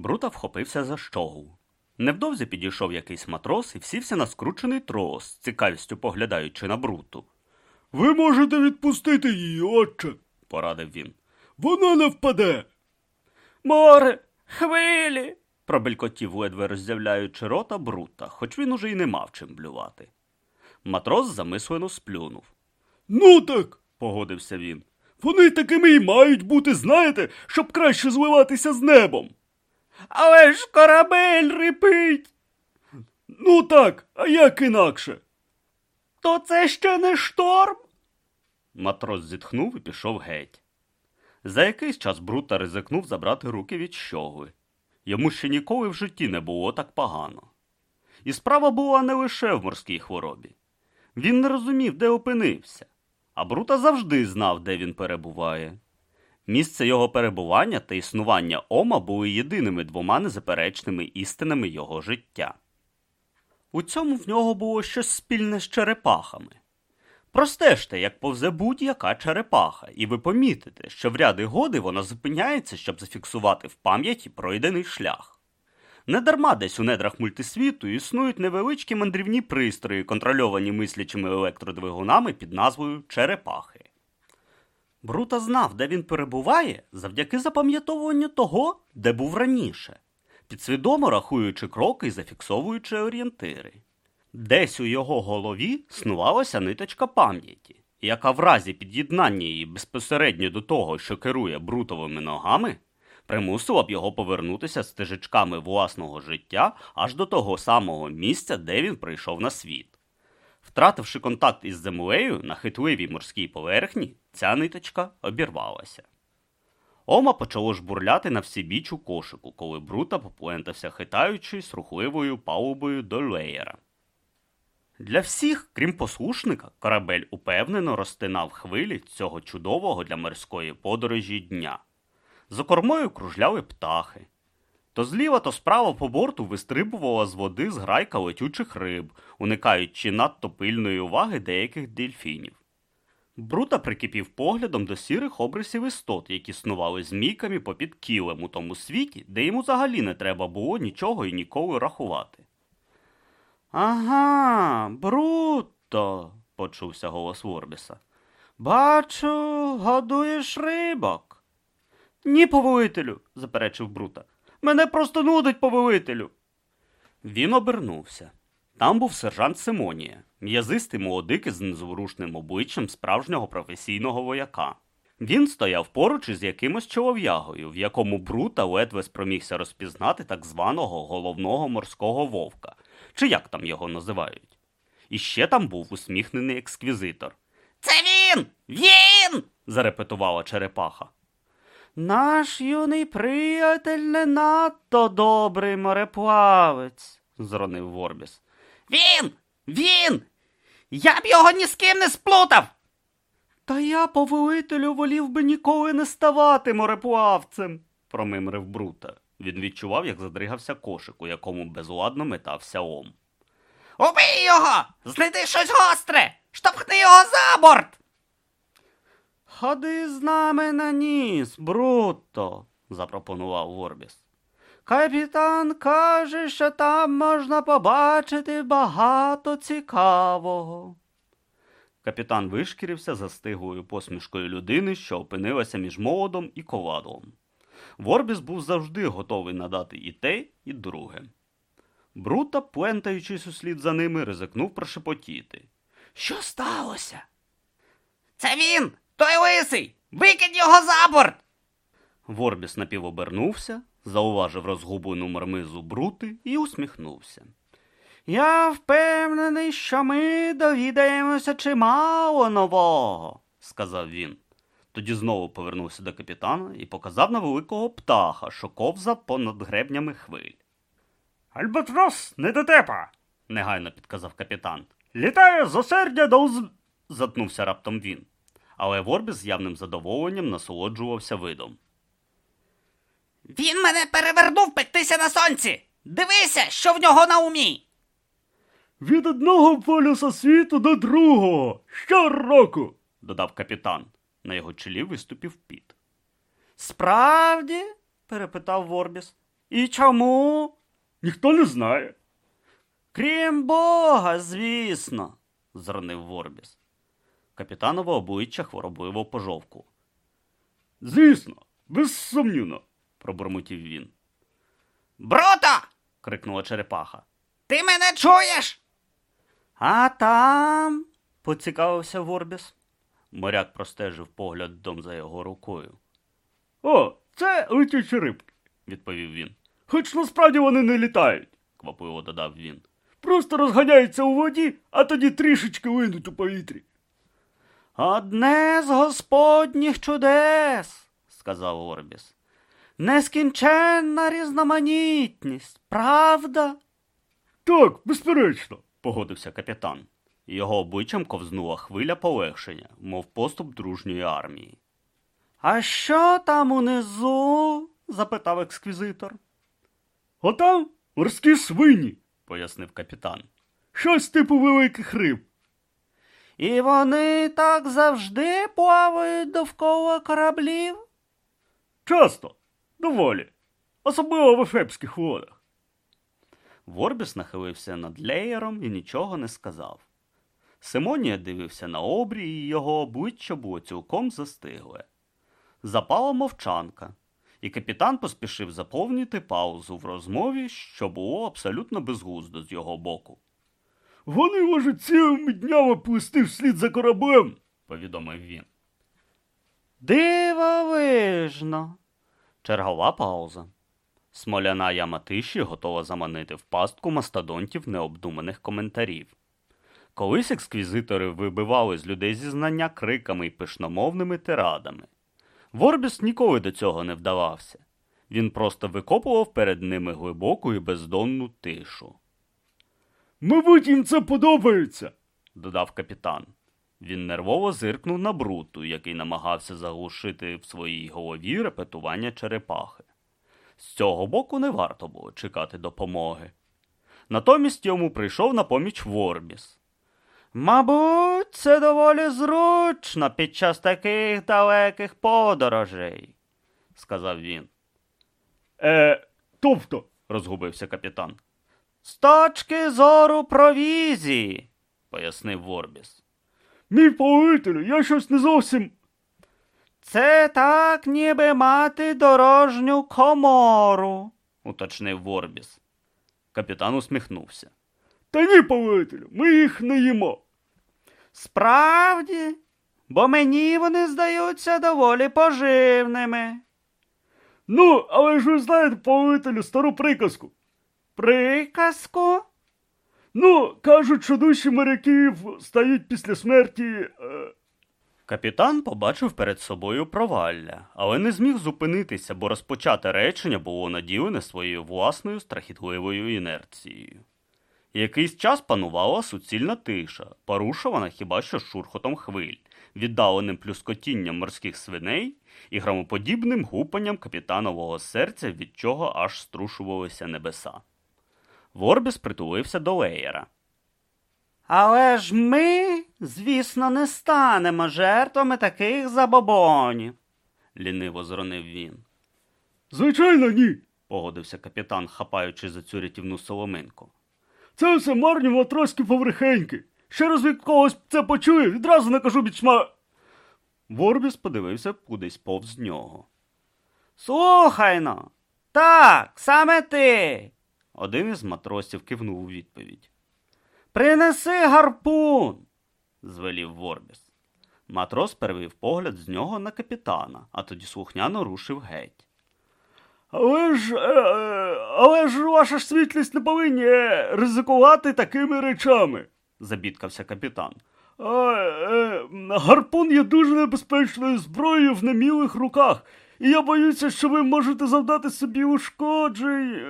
Брута вхопився за щогу. Невдовзі підійшов якийсь матрос і всівся на скручений трос, з цікавістю поглядаючи на бруту. Ви можете відпустити її, отче. Порадив він. Вона не впаде. Море, хвилі. пробелькотів, ледве роззявляючи рота брута, хоч він уже й не мав чим блювати. Матрос замислено сплюнув. Ну так. Погодився він. Вони такими і мають бути, знаєте, щоб краще зливатися з небом. Але ж корабель рипить. Ну так, а як інакше? То це ще не шторм. Матрос зітхнув і пішов геть. За якийсь час Брута ризикнув забрати руки від щогли. Йому ще ніколи в житті не було так погано. І справа була не лише в морській хворобі. Він не розумів, де опинився, а Брута завжди знав, де він перебуває. Місце його перебування та існування Ома були єдиними двома незаперечними істинами його життя. У цьому в нього було щось спільне з черепахами. Простежте, як повзе будь-яка черепаха, і ви помітите, що в ряди годи вона зупиняється, щоб зафіксувати в пам'яті пройдений шлях. Недарма десь у недрах мультисвіту існують невеличкі мандрівні пристрої, контрольовані мислячими електродвигунами під назвою черепахи. Брута знав, де він перебуває, завдяки запам'ятовуванню того, де був раніше, підсвідомо рахуючи кроки і зафіксовуючи орієнтири. Десь у його голові снувалася ниточка пам'яті, яка в разі під'єднання її безпосередньо до того, що керує брутовими ногами, примусила б його повернутися стежечками власного життя аж до того самого місця, де він прийшов на світ. Втративши контакт із землею на хитливій морській поверхні, ця ниточка обірвалася. Ома почало жбурляти на всібіч у кошику, коли Брута поплентався, хитаючись рухливою палубою до леєра. Для всіх, крім послушника, корабель упевнено розтинав хвилі цього чудового для морської подорожі дня. За кормою кружляли птахи. То зліва, то справа по борту вистрибувала з води зграйка летючих риб, уникаючи надто пильної уваги деяких дельфінів. Брута прикипів поглядом до сірих обрисів істот, які снували змійками попід кілем у тому світі, де йому взагалі не треба було нічого і ніколи рахувати. Ага, Бруто, почувся голос Ворбіса. Бачу, годуєш рибок. Ні, повелителю, заперечив Брута. Мене просто нудить повелителю. Він обернувся. Там був сержант Симонія, м'язистий молодик із незворушним обличчям справжнього професійного вояка. Він стояв поруч із якимось чолов'ягою, в якому Брута ледве спромігся розпізнати так званого головного морського вовка, чи як там його називають. І ще там був усміхнений ексквізитор. Це він! Він! зарепетувала черепаха. Наш юний приятель не надто добрий мореплавець, зронив Ворбіс. Він! Він! Я б його ні з ким не сплутав. Та я, повелителю, волів би ніколи не ставати мореплавцем, промимрив Брута. Він відчував, як задригався кошик, у якому безладно метався ом. Убий його! Знайди щось гостре! Штовхни його за борт! Ходи з нами на ніс, Бруто, запропонував Ворбіс. Капітан каже, що там можна побачити багато цікавого. Капітан вишкірився застиглою посмішкою людини, що опинилася між молодом і ковадлом. Ворбіс був завжди готовий надати і те, і друге. Брута, плентаючись услід за ними, ризикнув прошепотіти. Що сталося? Це він, той лисий! Викинь його за борт! Ворбіс напівобернувся, зауважив розгублену мармизу брути і усміхнувся. Я впевнений, що ми довідаємося чимало нового, сказав він. Тоді знову повернувся до капітана і показав на великого птаха, що ковзав понад гребнями хвиль. Альбатрос не дотепа, негайно підказав капітан. Літає з осердя до уз... затнувся раптом він. Але Ворбіс з явним задоволенням насолоджувався видом. Він мене перевернув пектися на сонці. Дивися, що в нього на умі. Від одного полюса світу до другого. Щороку. додав капітан. На його чолі виступив піт. Справді? перепитав Ворбіс. І чому? Ніхто не знає. Крім Бога, звісно, зронив Ворбіс. Капітанове обличчя хворобливо пожовку. Звісно, безсумнівно. пробурмотів він. Бруто! крикнула черепаха. Ти мене чуєш? А там. поцікавився Ворбіс. Моряк простежив поглядом за його рукою, О, це летючі рибки. відповів він. Хоч насправді вони не літають. Квапливо додав він. Просто розганяються у воді, а тоді трішечки винуть у повітрі. Одне з господніх чудес, сказав Орбіс. Нескінченна різноманітність, правда? Так, безперечно. погодився капітан. Його обличчям ковзнула хвиля полегшення, мов поступ дружньої армії. А що там унизу? запитав ексквізитор, Отам морські свині. пояснив капітан. Щось типу великих риб. І вони так завжди плавають довкола кораблів? Часто, доволі. Особливо в ефепських водах. Ворбіс нахилився над леєром і нічого не сказав. Симонія дивився на обрій, і його обличчя було цілком застигле. Запала мовчанка, і капітан поспішив заповнити паузу в розмові, що було абсолютно безглуздо з його боку, Вони можуть цілими днями плисти вслід за кораблем. повідомив він. Дивовижно. Чергова пауза. Смоляна яма тиші готова заманити в пастку мастодонтів необдуманих коментарів. Колись ексквізитори вибивали з людей зізнання криками і пишномовними тирадами. Ворбіс ніколи до цього не вдавався. Він просто викопував перед ними глибоку і бездонну тишу, Мабуть, їм це подобається. додав капітан. Він нервово зиркнув на бруту, який намагався заглушити в своїй голові репетування черепахи. З цього боку не варто було чекати допомоги. Натомість йому прийшов на поміч Ворбіс. Мабуть, це доволі зручно під час таких далеких подорожей, сказав він, Е, тобто, розгубився капітан. З точки зору провізії, пояснив Ворбіс. мій повелителю, я щось не зовсім. Це так, ніби мати дорожню комору, уточнив Ворбіс. Капітан усміхнувся. Та ні, повелителю, ми їх не їмо. Справді, бо мені вони здаються доволі поживними. Ну, але ж ви знаєте, повелителю, стару приказку. Приказку? Ну, кажуть, що душі моряків стають після смерті. Е... Капітан побачив перед собою провалля, але не зміг зупинитися, бо розпочате речення було наділене своєю власною страхітливою інерцією. Якийсь час панувала суцільна тиша, порушувана хіба що шурхотом хвиль, віддаленим плюскотінням морських свиней і громоподібним гупанням капітанового серця, від чого аж струшувалися небеса. Ворбіс притулився до леєра. Але ж ми, звісно, не станемо жертвами таких забобонів, ліниво зронив він. Звичайно, ні. Погодився капітан, хапаючи за цю рятівну соломинку. Це все марні матроські поверхеньки. Ще раз від когось це почую, відразу накажу бічма. Ворбіс подивився кудись повз нього. Слухай но, так, саме ти. Один із матросів кивнув у відповідь. Принеси гарпун, звелів Ворбіс. Матрос перевів погляд з нього на капітана, а тоді слухняно рушив геть. Але ж, е, е, але ж ваша ж світлість не повинні е, ризикувати такими речами. забідкався капітан. Е, гарпун є дуже небезпечною зброєю в немілих руках, і я боюся, що ви можете завдати собі ушкоджень.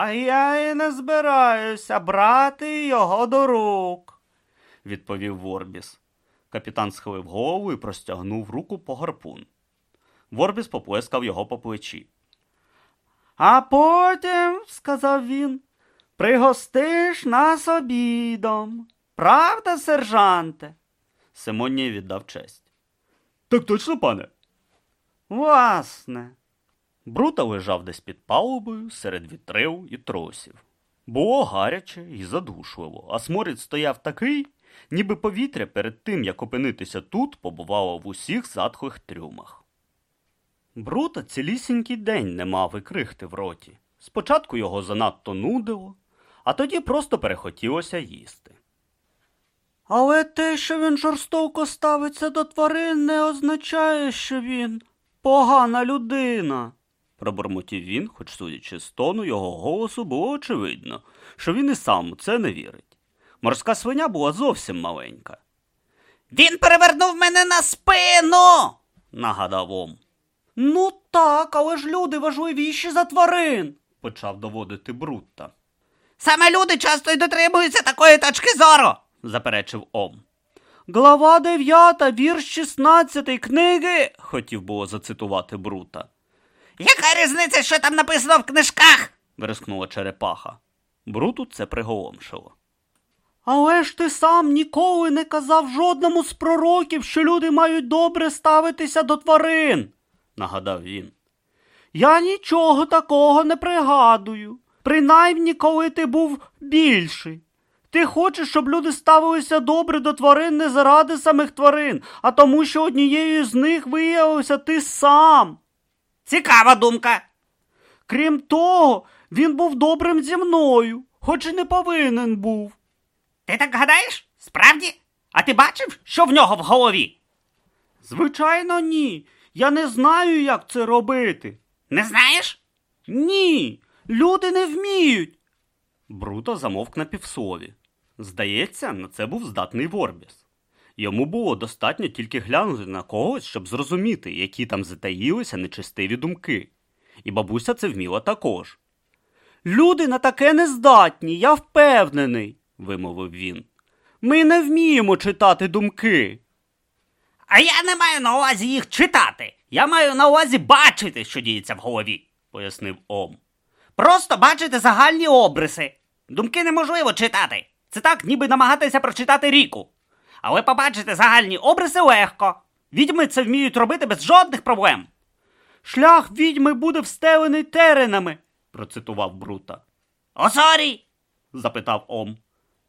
А я і не збираюся брати його до рук, відповів Ворбіс. Капітан схилив голову і простягнув руку по гарпун. Ворбіс поплескав його по плечі. А потім, сказав він, пригостиш нас обідом. Правда, сержанте? Симоній віддав честь. Так точно, пане. Власне. Брута лежав десь під палубою серед вітрил і тросів. Було гаряче і задушливо, а сморід стояв такий, ніби повітря перед тим, як опинитися тут, побувало в усіх затхлих трюмах. Брута цілісінький день не мав і крихти в роті. Спочатку його занадто нудило, а тоді просто перехотілося їсти. Але те, що він жорстоко ставиться до тварин, не означає, що він погана людина. Пробурмотів він, хоч, судячи з тону його голосу, було очевидно, що він і сам у це не вірить. Морська свиня була зовсім маленька, Він перевернув мене на спину. нагадав Ом. Ну так, але ж люди важливіші за тварин, почав доводити Брутта, Саме люди часто й дотримуються такої точки зору. заперечив Ом. Глава 9, вірш 16 книги, хотів було зацитувати Брута. Яка різниця, що там написано в книжках? вирискнула черепаха. Бруту це приголомшило. Але ж ти сам ніколи не казав жодному з пророків, що люди мають добре ставитися до тварин, нагадав він. Я нічого такого не пригадую, принаймні коли ти був більший. Ти хочеш, щоб люди ставилися добре до тварин не заради самих тварин, а тому, що однією з них виявився ти сам. Цікава думка. Крім того, він був добрим зі мною, хоч і не повинен був. Ти так гадаєш? Справді? А ти бачив, що в нього в голові? Звичайно, ні. Я не знаю, як це робити. Не знаєш? Ні, люди не вміють. Бруто замовк на півслові. Здається, на це був здатний Ворбіс. Йому було достатньо тільки глянути на когось, щоб зрозуміти, які там затаїлися нечистиві думки. І бабуся це вміла також. Люди на таке не здатні, я впевнений, вимовив він. Ми не вміємо читати думки. А я не маю на увазі їх читати. Я маю на увазі бачити, що діється в голові, пояснив Ом. Просто бачити загальні обриси. Думки неможливо читати. Це так, ніби намагатися прочитати ріку. Але побачити загальні обриси легко. Відьми це вміють робити без жодних проблем. Шлях відьми буде встелений теренами, процитував Брута. Осорій! запитав Ом.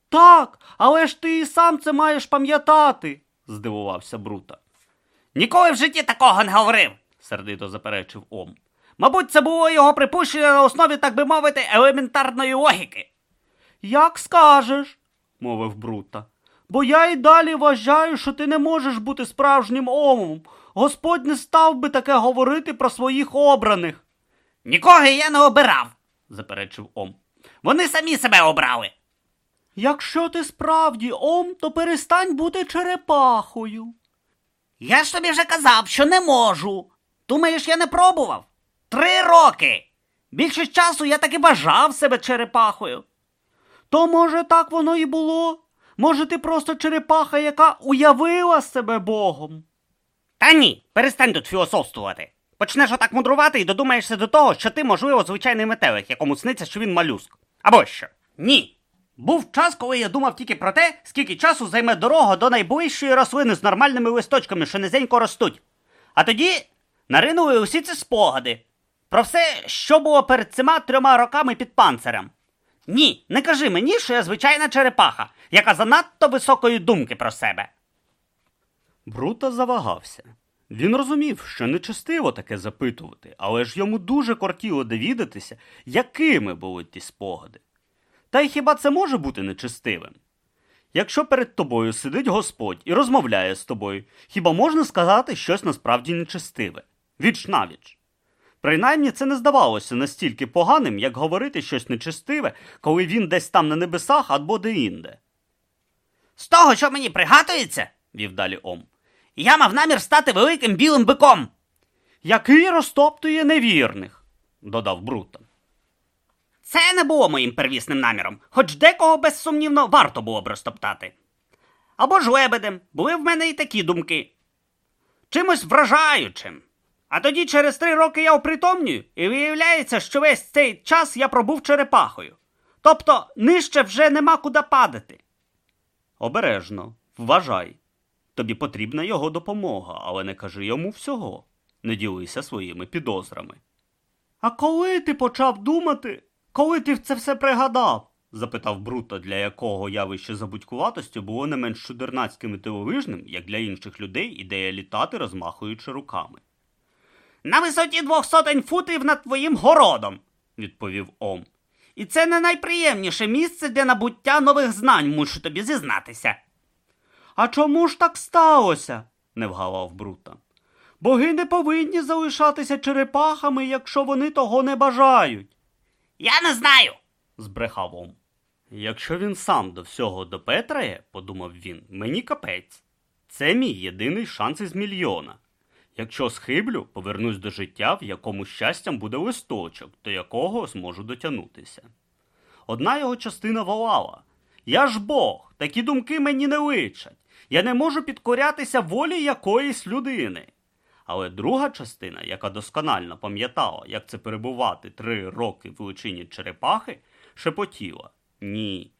Так, але ж ти і сам це маєш пам'ятати, здивувався Брута. Ніколи в житті такого не говорив. сердито заперечив Ом. Мабуть, це було його припущення на основі, так би мовити, елементарної логіки. Як скажеш, мовив Брута. Бо я й далі вважаю, що ти не можеш бути справжнім омом. Господь не став би таке говорити про своїх обраних, Нікого я не обирав, заперечив Ом. вони самі себе обрали. Якщо ти справді ом, то перестань бути черепахою. Я ж тобі вже казав, що не можу. Думаєш, я не пробував? Три роки. Більшість часу я таки бажав себе черепахою. То, може, так воно і було? Може, ти просто черепаха, яка уявила себе Богом? Та ні, перестань тут філософствувати. Почнеш отак мудрувати і додумаєшся до того, що ти, можливо, звичайний метелик, якому сниться, що він малюск. Або що? Ні. Був час, коли я думав тільки про те, скільки часу займе дорога до найближчої рослини з нормальними листочками, що низенько ростуть. А тоді наринули усі ці спогади про все, що було перед цими трьома роками під панцирем. Ні, не кажи мені, що я звичайна черепаха, яка занадто високої думки про себе. Брута завагався. Він розумів, що нечестиво таке запитувати, але ж йому дуже кортіло довідатися, якими були ті спогади. Та й хіба це може бути нечестивим? Якщо перед тобою сидить Господь і розмовляє з тобою, хіба можна сказати щось насправді нечестиве? Віч навіч. Принаймні це не здавалося настільки поганим, як говорити щось нечестиве, коли він десь там на небесах або де-інде. З того, що мені пригадується, вів далі Ом, я мав намір стати великим білим биком. Який розтоптує невірних, додав Брута. Це не було моїм первісним наміром, хоч декого безсумнівно варто було б розтоптати. Або ж лебедем, були в мене і такі думки. Чимось вражаючим. А тоді через три роки я опритомнюю, і виявляється, що весь цей час я пробув черепахою. Тобто нижче вже нема куди падати. Обережно, вважай. Тобі потрібна його допомога, але не кажи йому всього. Не ділися своїми підозрами. А коли ти почав думати, коли ти це все пригадав? запитав Бруто, для якого явище забудькуватості було не менш чудернацьким і дивовижним, як для інших людей ідея літати, розмахуючи руками. На висоті двох сотень футів над твоїм городом, відповів Ом. і це не найприємніше місце для набуття нових знань, мушу тобі зізнатися. А чому ж так сталося? не вгавав Брута. Боги не повинні залишатися черепахами, якщо вони того не бажають, Я не знаю. збрехав Ом. Якщо він сам до всього допетрає, подумав він, мені капець. Це мій єдиний шанс із мільйона. Якщо схиблю, повернусь до життя, в якому щастям буде листочок, до якого зможу дотягнутися. Одна його частина волала Я ж Бог, такі думки мені не личать. Я не можу підкорятися волі якоїсь людини. Але друга частина, яка досконально пам'ятала, як це перебувати три роки в личині черепахи, шепотіла Ні.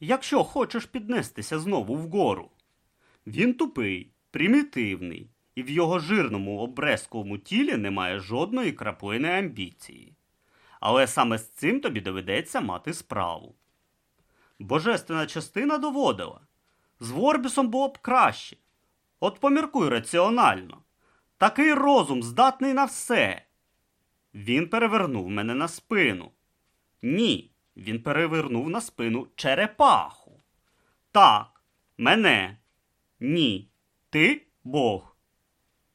Якщо хочеш піднестися знову вгору. Він тупий, примітивний, і в його жирному обрезковому тілі немає жодної краплини амбіції. Але саме з цим тобі доведеться мати справу. Божественна частина доводила. З Ворбісом було б краще. От поміркуй раціонально. Такий розум здатний на все. Він перевернув мене на спину. Ні, він перевернув на спину черепаху. Так, мене. Ні. Ти Бог.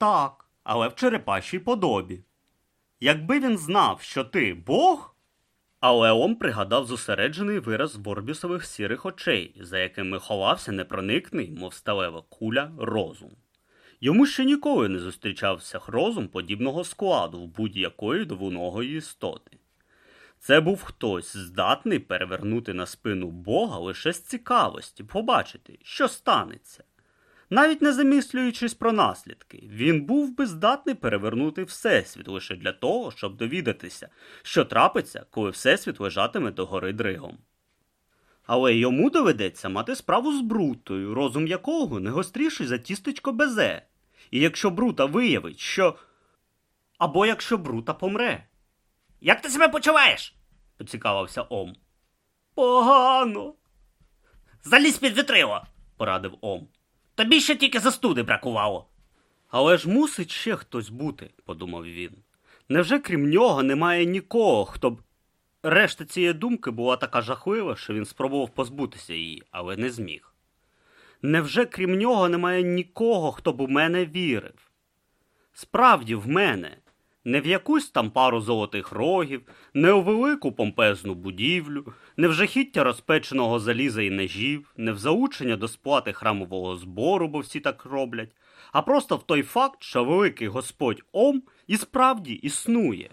Так, але в черепашій подобі. Якби він знав, що ти Бог. Але Ом пригадав зосереджений вираз Ворбісових сірих очей, за якими ховався непроникний, мов сталева куля, розум. Йому ще ніколи не зустрічався розум подібного складу в будь-якої двуногої істоти. Це був хтось здатний перевернути на спину Бога лише з цікавості, побачити, що станеться. Навіть не замислюючись про наслідки, він був би здатний перевернути Всесвіт лише для того, щоб довідатися, що трапиться, коли Всесвіт лежатиме догори дригом. Але йому доведеться мати справу з Брутою, розум якого не гостріший за тістечко безе. І якщо Брута виявить, що. Або якщо Брута помре, Як ти себе почуваєш? поцікавився Ом. Погано, Залізь під вітрило. порадив Ом. Тобі ще тільки застуди бракувало. Але ж мусить ще хтось бути, подумав він. Невже крім нього немає нікого, хто б. Решта цієї думки була така жахлива, що він спробував позбутися її, але не зміг. Невже крім нього немає нікого, хто б у мене вірив? Справді, в мене, не в якусь там пару золотих рогів, не у велику помпезну будівлю, не в жахіття розпеченого заліза і ножів, не в заучення до сплати храмового збору, бо всі так роблять, а просто в той факт, що великий Господь Ом і справді існує.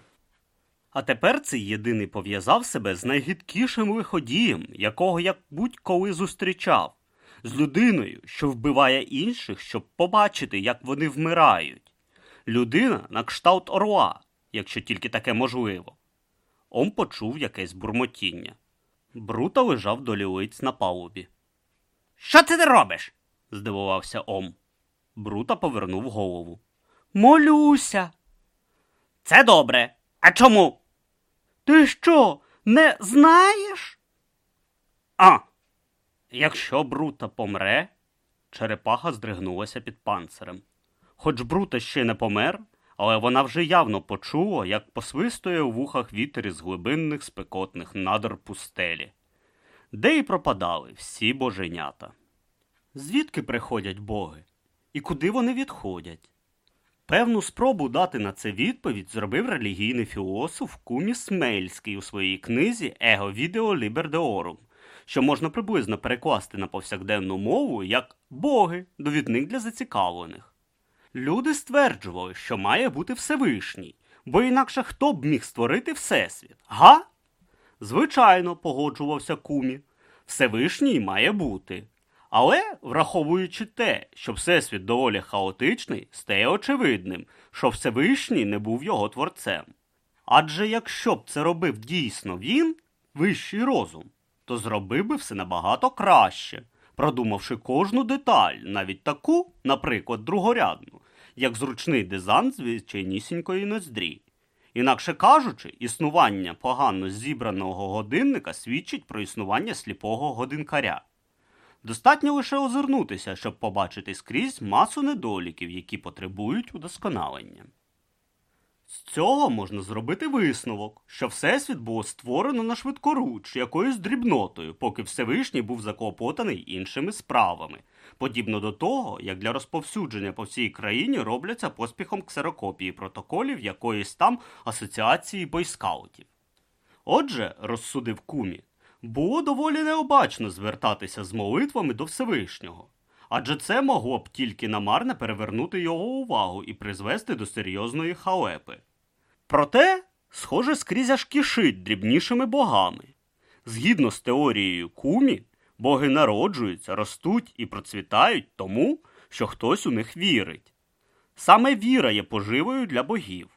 А тепер цей єдиний пов'язав себе з найгидкішим лиходієм, якого я будь-коли зустрічав, з людиною, що вбиває інших, щоб побачити, як вони вмирають. Людина на кшталт орла, якщо тільки таке можливо. Ом почув якесь бурмотіння. Брута лежав до лілиць на палубі. Що це ти робиш? здивувався Ом. Брута повернув голову. Молюся. Це добре. А чому? Ти що, не знаєш? А. Якщо Брута помре, черепаха здригнулася під панцирем. Хоч Брута ще не помер, але вона вже явно почула, як посвистує у вухах вітер із глибинних спекотних надр пустелі, де й пропадали всі боженята. Звідки приходять боги? І куди вони відходять? Певну спробу дати на це відповідь зробив релігійний філософ Кумі Смельський у своїй книзі Ego Video Liber Deorum, що можна приблизно перекласти на повсякденну мову як боги, довідник для зацікавлених. Люди стверджували, що має бути Всевишній, бо інакше хто б міг створити Всесвіт? Га? Звичайно, погоджувався Кумі. Всевишній має бути. Але, враховуючи те, що Всесвіт доволі хаотичний, стає очевидним, що Всевишній не був його творцем. Адже якщо б це робив дійсно він, вищий розум, то зробив би все набагато краще, продумавши кожну деталь, навіть таку, наприклад, другорядну, як зручний дизайн звичайнісінької ноздрі. Інакше кажучи, існування погано зібраного годинника свідчить про існування сліпого годинкаря. Достатньо лише озирнутися, щоб побачити скрізь масу недоліків, які потребують удосконалення. З цього можна зробити висновок, що Всесвіт було створено на швидкоруч якоюсь дрібнотою, поки Всевишній був заклопотаний іншими справами, подібно до того, як для розповсюдження по всій країні робляться поспіхом ксерокопії протоколів якоїсь там асоціації бойскаутів. Отже, розсудив кумі, було доволі необачно звертатися з молитвами до Всевишнього, адже це могло б тільки намарне перевернути його увагу і призвести до серйозної халепи. Проте, схоже, скрізь аж кишить дрібнішими богами. Згідно з теорією кумі, боги народжуються, ростуть і процвітають тому, що хтось у них вірить. Саме віра є поживою для богів.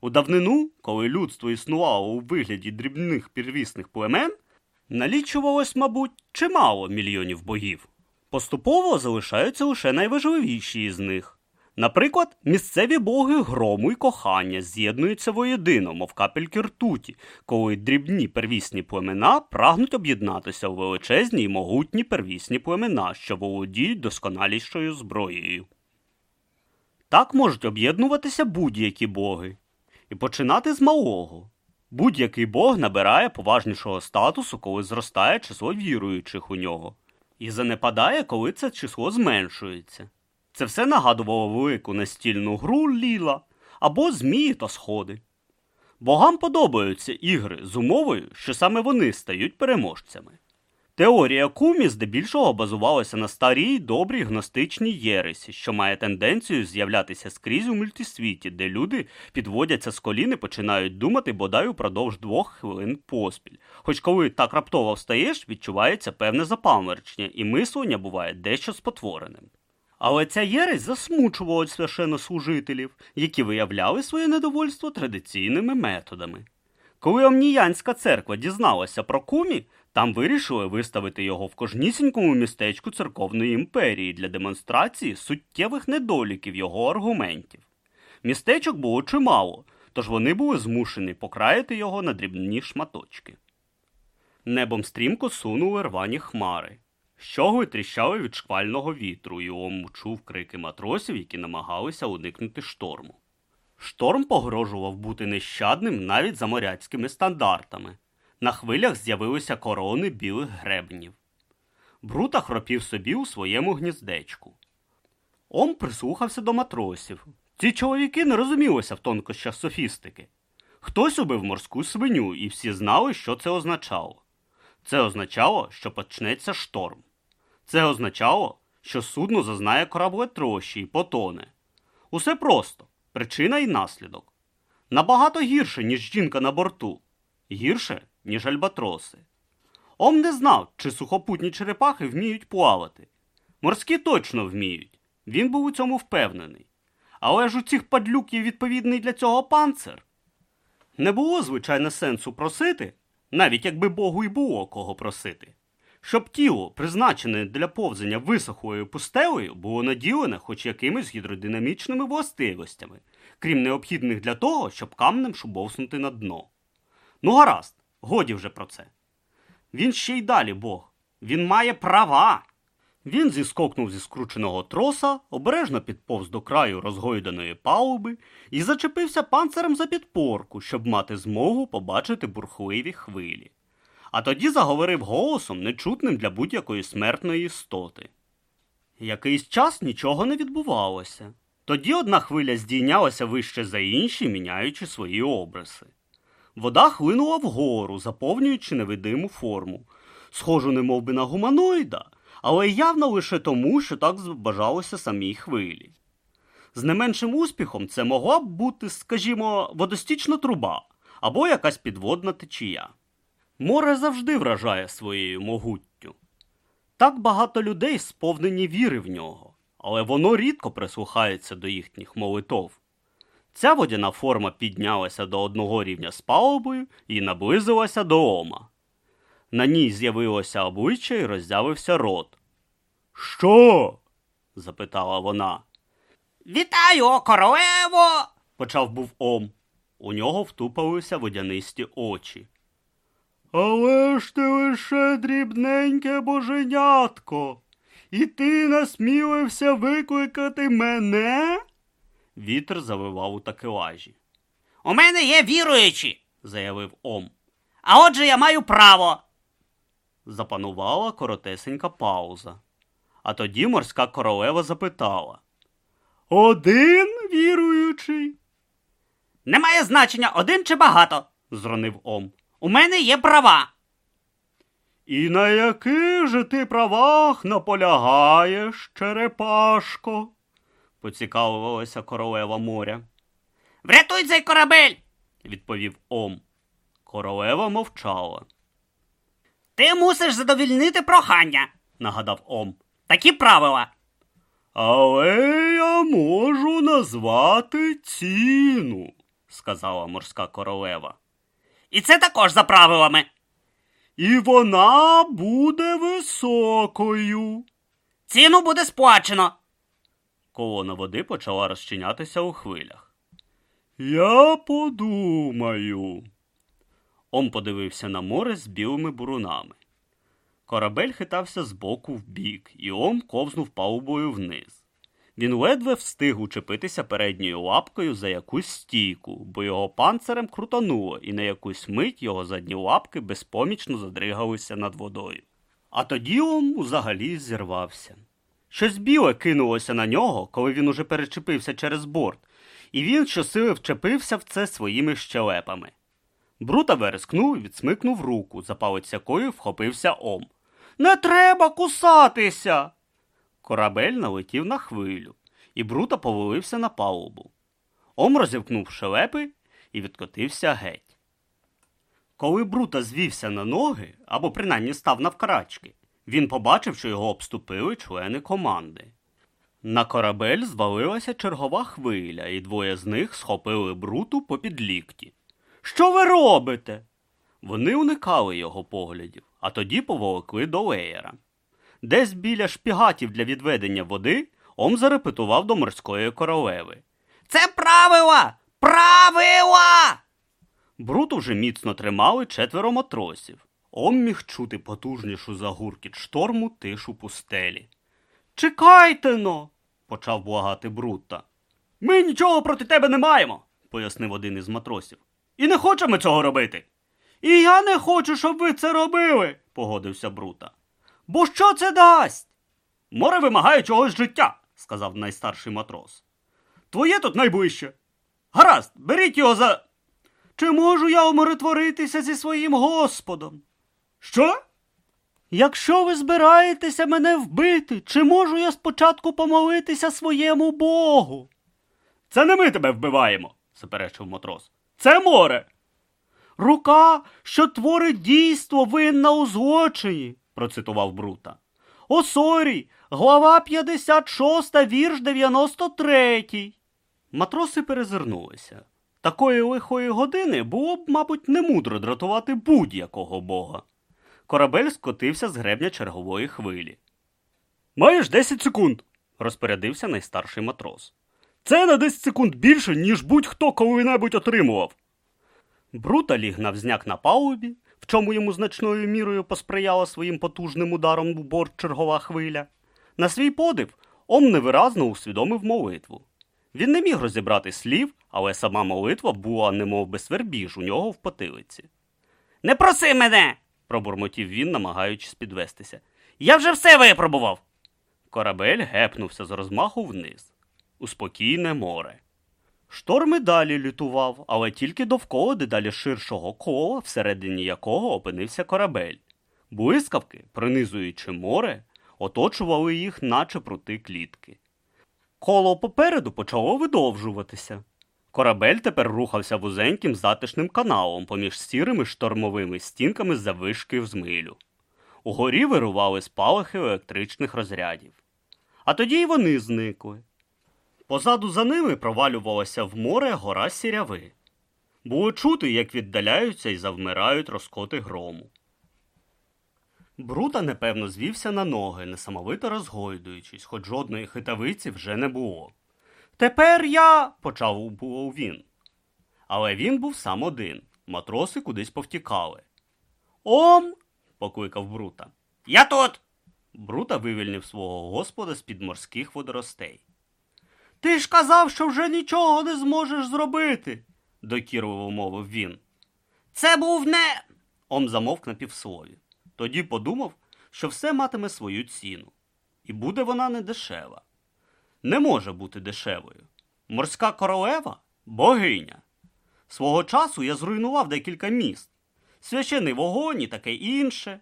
У давнину, коли людство існувало у вигляді дрібних первісних племен, налічувалось, мабуть, чимало мільйонів богів. Поступово залишаються лише найважливіші із них. Наприклад, місцеві боги грому і кохання з'єднуються воєдино, мов капельки ртуті, коли дрібні первісні племена прагнуть об'єднатися у величезні й могутні первісні племена, що володіють досконалішою зброєю. Так можуть об'єднуватися будь-які боги. І починати з малого. Будь-який бог набирає поважнішого статусу, коли зростає число віруючих у нього, і занепадає, коли це число зменшується. Це все нагадувало велику настільну гру ліла або змії та сходи. Богам подобаються ігри з умовою, що саме вони стають переможцями. Теорія кумі здебільшого базувалася на старій добрій гностичній єресі, що має тенденцію з'являтися скрізь у мультисвіті, де люди підводяться з колін і починають думати бодай упродовж двох хвилин поспіль. Хоч коли так раптово встаєш, відчувається певне запаморочення, і мислення буває дещо спотвореним. Але ця єресь засмучувала священнослужителів, які виявляли своє недовольство традиційними методами. Коли Омніянська церква дізналася про кумі, там вирішили виставити його в кожнісінькому містечку церковної імперії для демонстрації суттєвих недоліків його аргументів. Містечок було чимало, тож вони були змушені покраїти його на дрібні шматочки. Небом стрімко сунули рвані хмари. Щогли тріщали від шквального вітру, і Ом чув крики матросів, які намагалися уникнути шторму. Шторм погрожував бути нещадним навіть за моряцькими стандартами. На хвилях з'явилися корони білих гребнів. Брута хропів собі у своєму гніздечку. Ом прислухався до матросів. Ці чоловіки не розумілися в тонкощах софістики. Хтось убив морську свиню, і всі знали, що це означало. Це означало, що почнеться шторм. Це означало, що судно зазнає кораблетрощі і потоне. Усе просто причина і наслідок. Набагато гірше, ніж жінка на борту, гірше, ніж альбатроси. Ом не знав, чи сухопутні черепахи вміють плавати. Морські точно вміють. Він був у цьому впевнений. Але ж у цих падлюків відповідний для цього панцир. Не було, звичайно, сенсу просити, навіть якби Богу й було кого просити, щоб тіло, призначене для повзання висохлою пустелею, було наділене хоч якимись гідродинамічними властивостями, крім необхідних для того, щоб камнем шубовснути на дно. Ну, гаразд, годі вже про це. Він ще й далі Бог. Він має права. Він зіскокнув зі скрученого троса, обережно підповз до краю розгойданої палуби і зачепився панцирем за підпорку, щоб мати змогу побачити бурхливі хвилі. А тоді заговорив голосом, нечутним для будь-якої смертної істоти. Якийсь час нічого не відбувалося. Тоді одна хвиля здійнялася вище за інші, міняючи свої обриси. Вода хлинула вгору, заповнюючи невидиму форму, схожу немов би на гуманоїда, але явно лише тому, що так бажалося самій хвилі. З не меншим успіхом це могла б бути, скажімо, водостічна труба або якась підводна течія. Море завжди вражає своєю могуттю. Так багато людей сповнені віри в нього, але воно рідко прислухається до їхніх молитов. Ця водяна форма піднялася до одного рівня з палубою і наблизилася до ома. На ній з'явилося обличчя і роззявився рот. Що? запитала вона. Вітаю, королево! почав був ом. У нього втупалися водянисті очі. Але ж ти лише дрібненьке боженятко. І ти насмілився викликати мене? Вітер завивав у такелажі. У мене є віруючі, заявив Ом. А отже я маю право. Запанувала коротесенька пауза. А тоді морська королева запитала. Один віруючий. Немає значення один чи багато, зронив Ом. У мене є права. І на яких же ти правах наполягаєш, черепашко? Поцікавилася королева моря. Врятуй цей корабель. відповів Ом. Королева мовчала. Ти мусиш задовільнити прохання, нагадав Ом. такі правила. Але я можу назвати ціну. сказала морська королева. І це також за правилами. І вона буде високою. Ціну буде сплачено. Колона води почала розчинятися у хвилях. Я подумаю. Ом подивився на море з білими бурунами. Корабель хитався з боку в бік, і Ом ковзнув палубою вниз. Він ледве встиг учепитися передньою лапкою за якусь стійку, бо його панцирем крутануло, і на якусь мить його задні лапки безпомічно задригалися над водою. А тоді Ом взагалі зірвався. Щось біле кинулося на нього, коли він уже перечепився через борт, і він щосили вчепився в це своїми щелепами. Брута верескнув і відсмикнув руку, за палець якої вхопився Ом. Не треба кусатися. Корабель налетів на хвилю, і Брута повалився на палубу. Ом розімкнув шелепи і відкотився геть. Коли Брута звівся на ноги, або принаймні став навкарачки, він побачив, що його обступили члени команди. На корабель звалилася чергова хвиля, і двоє з них схопили бруту попід лікті. Що ви робите? Вони уникали його поглядів, а тоді поволокли до леєра. Десь біля шпігатів для відведення води Ом зарепетував до морської королеви. Це правила! Правила! Бруту вже міцно тримали четверо матросів. Ом міг чути потужнішу за гуркіт шторму тишу пустелі. Чекайте но, почав благати Брута. Ми нічого проти тебе не маємо, пояснив один із матросів. І не хочемо цього робити. І я не хочу, щоб ви це робили, погодився Брута. Бо що це дасть? Море вимагає чогось життя, сказав найстарший матрос. Твоє тут найближче. Гаразд, беріть його за. Чи можу я умиротворитися зі своїм господом? Що? Якщо ви збираєтеся мене вбити, чи можу я спочатку помолитися своєму Богу? Це не ми тебе вбиваємо, заперечив матрос. Це море. Рука, що творить дійство, винна у злочині, процитував Брута. Осорій, глава 56, вірш 93. Матроси перезирнулися. Такої лихої години було б, мабуть, немудро дратувати будь-якого бога. Корабель скотився з гребня чергової хвилі. Маєш 10 секунд, розпорядився найстарший матрос. Це на 10 секунд більше, ніж будь-хто коли-небудь отримував. Брута ліг навзняк на палубі, в чому йому значною мірою посприяла своїм потужним ударом в борт чергова хвиля. На свій подив, Ом невиразно усвідомив молитву. Він не міг розібрати слів, але сама молитва була немов би свербіж у нього в потилиці. Не проси мене, пробурмотів він, намагаючись підвестися. я вже все випробував. Корабель гепнувся з розмаху вниз, у спокійне море. Шторм і далі лютував, але тільки довкола дедалі ширшого кола, всередині якого опинився корабель. Блискавки, пронизуючи море, оточували їх, наче прути клітки. Коло попереду почало видовжуватися. Корабель тепер рухався вузеньким затишним каналом поміж сірими штормовими стінками завишки з милю. Угорі вирували спалахи електричних розрядів. А тоді й вони зникли. Позаду за ними провалювалася в море гора сіряви. Було чути, як віддаляються і завмирають розкоти грому. Брута непевно звівся на ноги, несамовито розгойдуючись, хоч жодної хитавиці вже не було. Тепер я, почав було він. Але він був сам один. Матроси кудись повтікали. Ом. покликав Брута. Я тут. Брута вивільнив свого господа з під морських водоростей. Ти ж казав, що вже нічого не зможеш зробити, докірливо мовив він. Це був не. Ом замовк на півслові. Тоді подумав, що все матиме свою ціну. І буде вона не дешева. Не може бути дешевою. Морська королева богиня. Свого часу я зруйнував декілька міст. Священий вогонь і таке інше.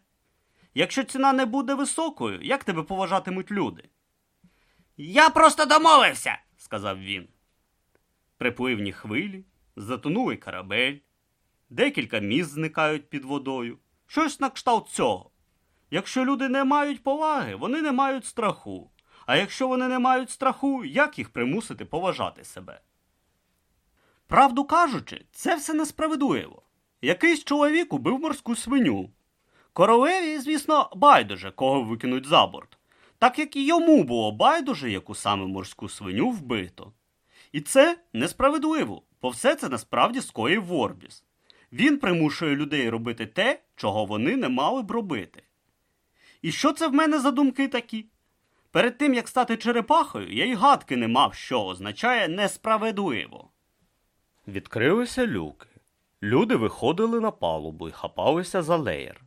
Якщо ціна не буде високою, як тебе поважатимуть люди? Я просто домовився. сказав він. Припливні хвилі, затонулий корабель, декілька міст зникають під водою. Щось на кшталт цього. Якщо люди не мають поваги, вони не мають страху. А якщо вони не мають страху, як їх примусити поважати себе? Правду кажучи, це все несправедливо. Якийсь чоловік убив морську свиню. Королеві, звісно, байдуже, кого викинуть за борт, так як і йому було байдуже, яку саме морську свиню вбито. І це несправедливо, бо все це насправді скоїв Ворбіс. Він примушує людей робити те, чого вони не мали б робити. І що це в мене за думки такі? Перед тим, як стати черепахою, я й гадки не мав, що означає несправедливо. Відкрилися люки. Люди виходили на палубу і хапалися за леєр.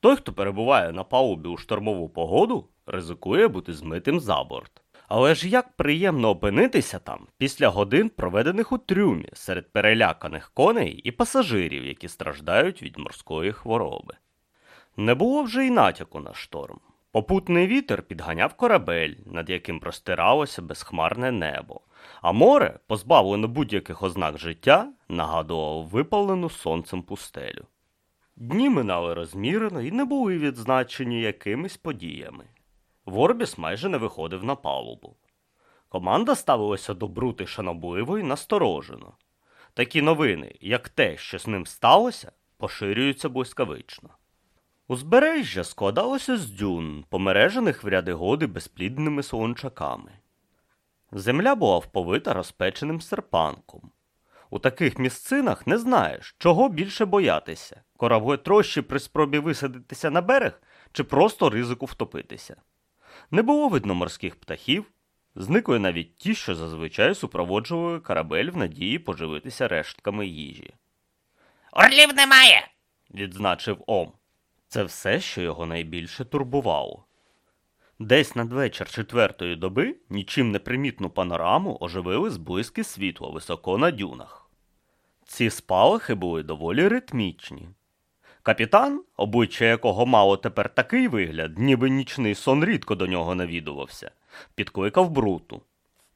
Той, хто перебуває на палубі у штормову погоду, ризикує бути змитим за борт. Але ж як приємно опинитися там після годин, проведених у трюмі серед переляканих коней і пасажирів, які страждають від морської хвороби. Не було вже й натяку на шторм. Попутний вітер підганяв корабель, над яким простиралося безхмарне небо, а море, позбавлене будь-яких ознак життя, нагадувало випалену сонцем пустелю. Дні минали розмірено і не були відзначені якимись подіями. Ворбіс майже не виходив на палубу. Команда ставилася до брути шанобливо і насторожено. Такі новини, як те, що з ним сталося, поширюються блискавично. Узбережжя складалося з дюн, помережених в ряди годи безплідними солончаками. Земля була вповита розпеченим серпанком. У таких місцинах не знаєш, чого більше боятися кораблетрощі при спробі висадитися на берег чи просто ризику втопитися. Не було видно морських птахів, зникли навіть ті, що зазвичай супроводжували корабель в надії поживитися рештками їжі. Орлів немає. відзначив Ом. Це все, що його найбільше турбувало. Десь надвечір четвертої доби нічим не примітну панораму оживили зблиски світла високо на дюнах. Ці спалахи були доволі ритмічні. Капітан, обличчя якого мало тепер такий вигляд, ніби нічний сон рідко до нього навідувався, підкликав бруту.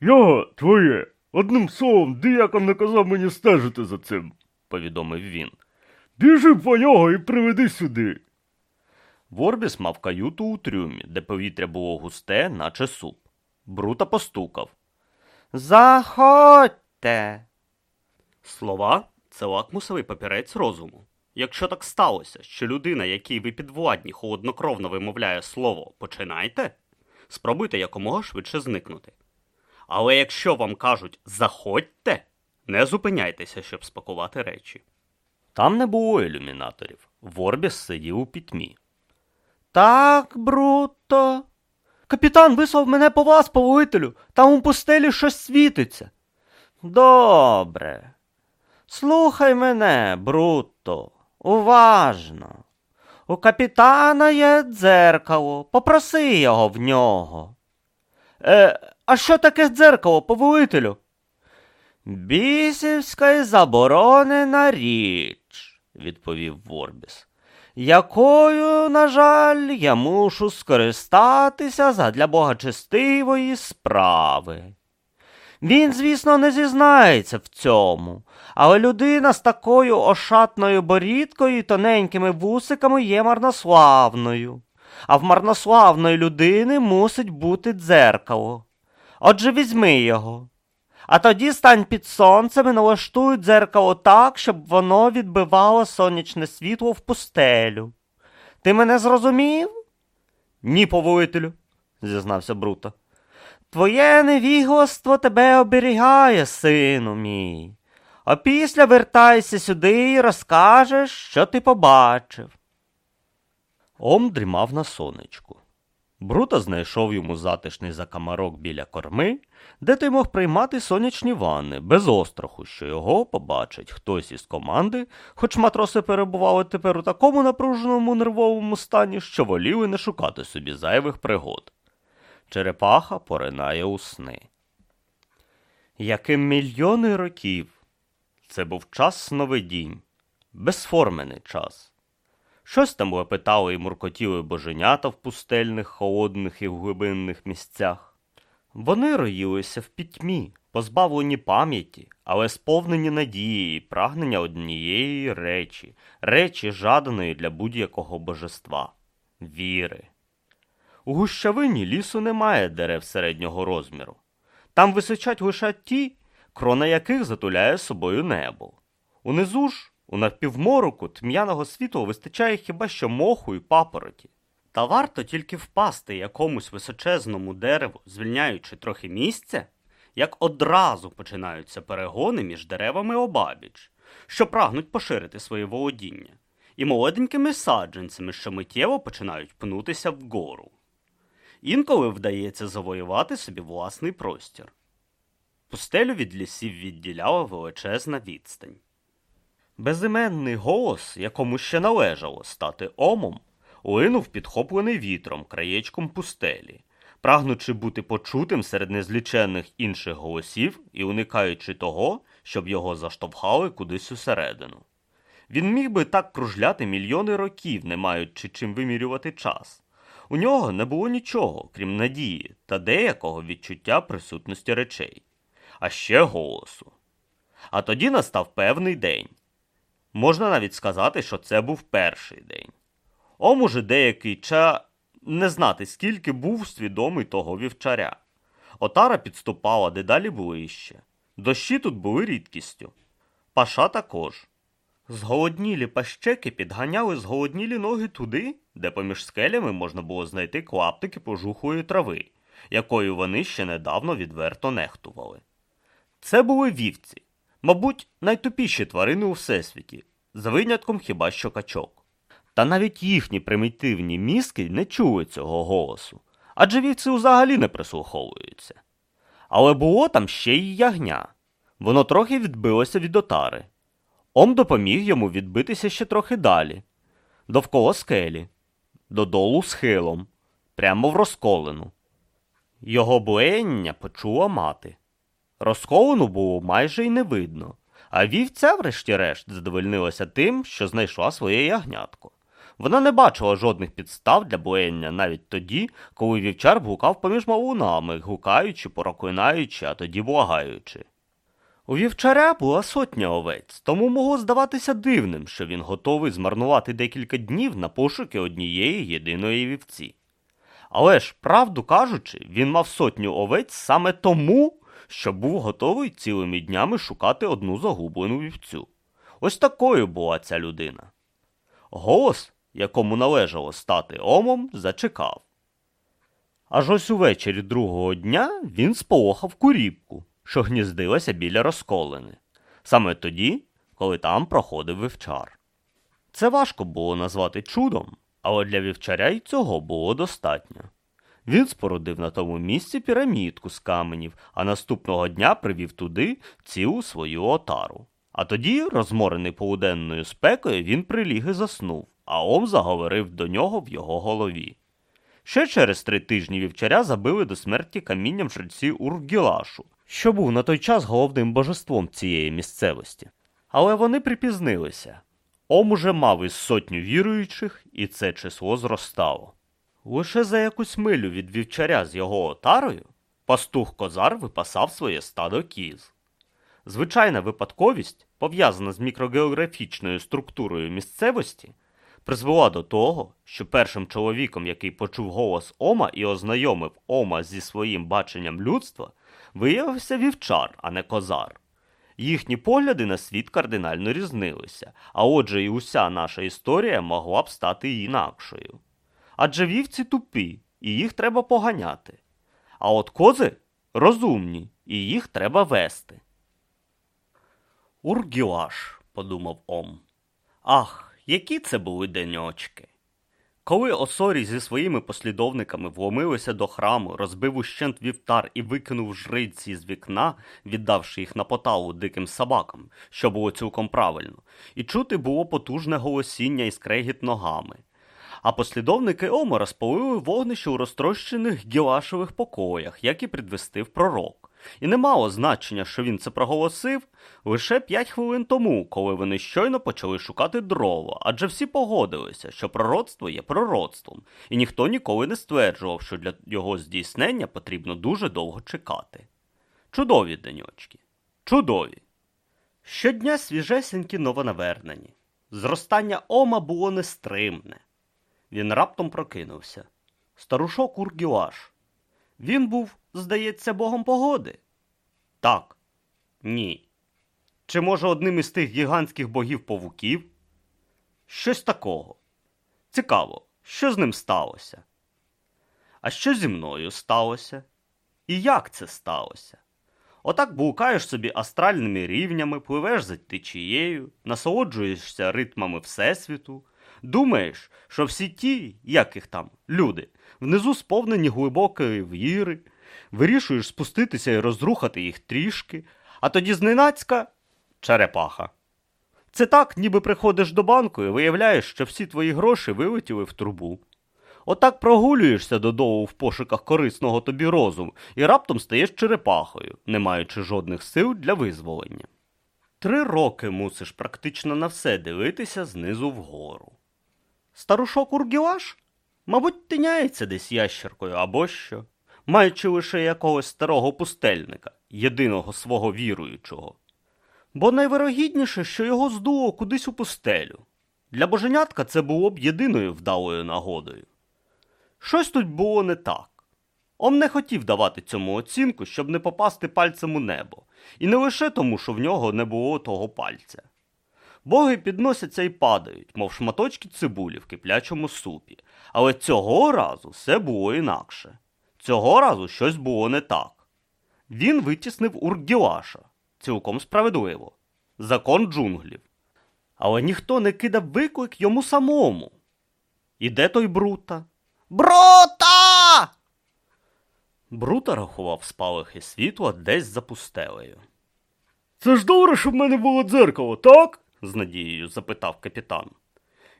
Я твоє. Одним словом, диякон наказав мені стежити за цим. повідомив він. Біжи по нього і приведи сюди. Ворбіс мав каюту у трюмі, де повітря було густе, наче суп. Брута постукав. Заходьте. Слова це лакмусовий папірець розуму. Якщо так сталося, що людина, якій ви підвладні, холоднокровно вимовляє слово починайте, спробуйте якомога швидше зникнути. Але якщо вам кажуть заходьте, не зупиняйтеся, щоб спакувати речі. Там не було ілюмінаторів. Ворбіс сидів у пітьмі. Так, бруто. Капітан вислав мене по вас, повелителю. Там у пустелі щось світиться. Добре. Слухай мене, бруто, уважно. У капітана є дзеркало. Попроси його в нього. Е, а що таке дзеркало, повелителю? Бісівська й заборонена річ, відповів Ворбіс якою, на жаль, я мушу скористатися задля богачестивої справи. Він, звісно, не зізнається в цьому, але людина з такою ошатною борідкою і тоненькими вусиками є марнославною, а в марнославної людини мусить бути дзеркало. Отже, візьми його. А тоді стань під сонцем і налаштуй дзеркало так, щоб воно відбивало сонячне світло в пустелю. Ти мене зрозумів? Ні, повелителю, зізнався Бруто. Твоє невігластво тебе оберігає, сину мій. А після вертайся сюди і розкажеш, що ти побачив. Ом дрімав на сонечку. Брута знайшов йому затишний закамарок біля корми, де той мог приймати сонячні ванни, без остраху, що його побачить хтось із команди, хоч матроси перебували тепер у такому напруженому нервовому стані, що воліли не шукати собі зайвих пригод. Черепаха поринає у сни. Яким мільйони років. Це був час сновидінь, безформений час. Щось там лепетали і муркотіли боженята в пустельних, холодних і глибинних місцях. Вони роїлися в пітьмі, позбавлені пам'яті, але сповнені надії і прагнення однієї речі, речі жаданої для будь-якого божества віри. У гущавині лісу немає дерев середнього розміру. Там височать лише ті, крона яких затуляє собою небо. Унизу ж, у навпівмороку тм'яного світла вистачає хіба що моху і папороті. Та варто тільки впасти якомусь височезному дереву, звільняючи трохи місця, як одразу починаються перегони між деревами обабіч, що прагнуть поширити своє володіння, і молоденькими саджанцями, що миттєво починають пнутися вгору. Інколи вдається завоювати собі власний простір. Пустелю від лісів відділяла величезна відстань. Безіменний голос, якому ще належало стати омом, линув підхоплений вітром краєчком пустелі, прагнучи бути почутим серед незліченних інших голосів і уникаючи того, щоб його заштовхали кудись усередину. Він міг би так кружляти мільйони років, не маючи чим вимірювати час. У нього не було нічого, крім надії та деякого відчуття присутності речей, а ще голосу. А тоді настав певний день. Можна навіть сказати, що це був перший день. Ом уже деякий ча не знати, скільки був свідомий того вівчаря. Отара підступала дедалі ближче. Дощі тут були рідкістю. Паша також. Зголоднілі пащеки підганяли зголоднілі ноги туди, де поміж скелями можна було знайти клаптики пожухлої трави, якою вони ще недавно відверто нехтували. Це були вівці, мабуть, найтупіші тварини у всесвіті, за винятком хіба що качок. Та навіть їхні примітивні мізки не чули цього голосу, адже вівці взагалі не прислуховуються. Але було там ще й ягня. Воно трохи відбилося від отари. Ом допоміг йому відбитися ще трохи далі, довкола скелі, додолу схилом, прямо в розколену. Його блеяння почула мати. Розколену було майже й не видно, а вівця, врешті-решт, задовольнилася тим, що знайшла своє ягнятко. Вона не бачила жодних підстав для блеяння навіть тоді, коли вівчар гукав поміж малунами, гукаючи, проклинаючи, а тоді благаючи. У вівчаря була сотня овець, тому могло здаватися дивним, що він готовий змарнувати декілька днів на пошуки однієї єдиної вівці. Але ж, правду кажучи, він мав сотню овець саме тому, що був готовий цілими днями шукати одну загублену вівцю. Ось такою була ця людина. Голос, якому належало стати омом, зачекав. Аж ось увечері другого дня він сполохав куріпку, що гніздилася біля розколини, саме тоді, коли там проходив вівчар. Це важко було назвати чудом, але для вівчаря й цього було достатньо. Він спорудив на тому місці пірамідку з каменів, а наступного дня привів туди цілу свою отару. А тоді, розморений полуденною спекою, він приліг і заснув, а Ом заговорив до нього в його голові. Ще через три тижні вівчаря забили до смерті камінням жреців Ургілашу, що був на той час головним божеством цієї місцевості. Але вони припізнилися. Ом уже мав із сотню віруючих, і це число зростало. Лише за якусь милю від вівчаря з його отарою пастух Козар випасав своє стадо кіз. Звичайна випадковість, пов'язана з мікрогеографічною структурою місцевості, призвела до того, що першим чоловіком, який почув голос Ома і ознайомив Ома зі своїм баченням людства, виявився вівчар, а не козар. Їхні погляди на світ кардинально різнилися, а отже, і уся наша історія могла б стати інакшою. Адже вівці тупі, і їх треба поганяти. А от кози розумні, і їх треба вести. Ургюаш, подумав Ом. Ах, які це були деньочки. Коли Осорій зі своїми послідовниками вломилися до храму, розбив ущент вівтар і викинув жриці з вікна, віддавши їх на поталу диким собакам, що було цілком правильно, і чути було потужне голосіння і скрегіт ногами. А послідовники Ома розпалили вогнище у розтрощених гілашових покоях, як і предвестив пророк. І не мало значення, що він це проголосив лише п'ять хвилин тому, коли вони щойно почали шукати дрова, адже всі погодилися, що пророцтво є пророцтвом, і ніхто ніколи не стверджував, що для його здійснення потрібно дуже довго чекати. Чудові деньочки. Чудові. Щодня свіжесенькі новонавернені. Зростання Ома було нестримне. Він раптом прокинувся. Старушок Ургілаш. Він був, здається, богом погоди. Так. Ні. Чи може одним із тих гігантських богів павуків? Щось такого. Цікаво, що з ним сталося? А що зі мною сталося? І як це сталося? Отак блукаєш собі астральними рівнями, пливеш за течією, насолоджуєшся ритмами Всесвіту, думаєш, що всі ті, як їх там, люди, внизу сповнені глибокої віри, вирішуєш спуститися і розрухати їх трішки, а тоді зненацька черепаха. Це так, ніби приходиш до банку і виявляєш, що всі твої гроші вилетіли в трубу. Отак прогулюєшся додолу в пошуках корисного тобі розуму і раптом стаєш черепахою, не маючи жодних сил для визволення. Три роки мусиш практично на все дивитися знизу вгору. Старушок Ургілаш? Мабуть, тиняється десь ящеркою або що, маючи лише якогось старого пустельника, єдиного свого віруючого. Бо найвирогідніше, що його здуло кудись у пустелю. Для боженятка це було б єдиною вдалою нагодою. Щось тут було не так. Ом не хотів давати цьому оцінку, щоб не попасти пальцем у небо, і не лише тому, що в нього не було того пальця. Боги підносяться і падають, мов шматочки цибулі в киплячому супі. Але цього разу все було інакше. Цього разу щось було не так. Він витіснив Ургілаша. Цілком справедливо. Закон джунглів. Але ніхто не кидав виклик йому самому. І де той Брута? Брута! Брута рахував спалахи світла десь за пустелею. Це ж добре, що в мене було дзеркало, так? З надією запитав капітан.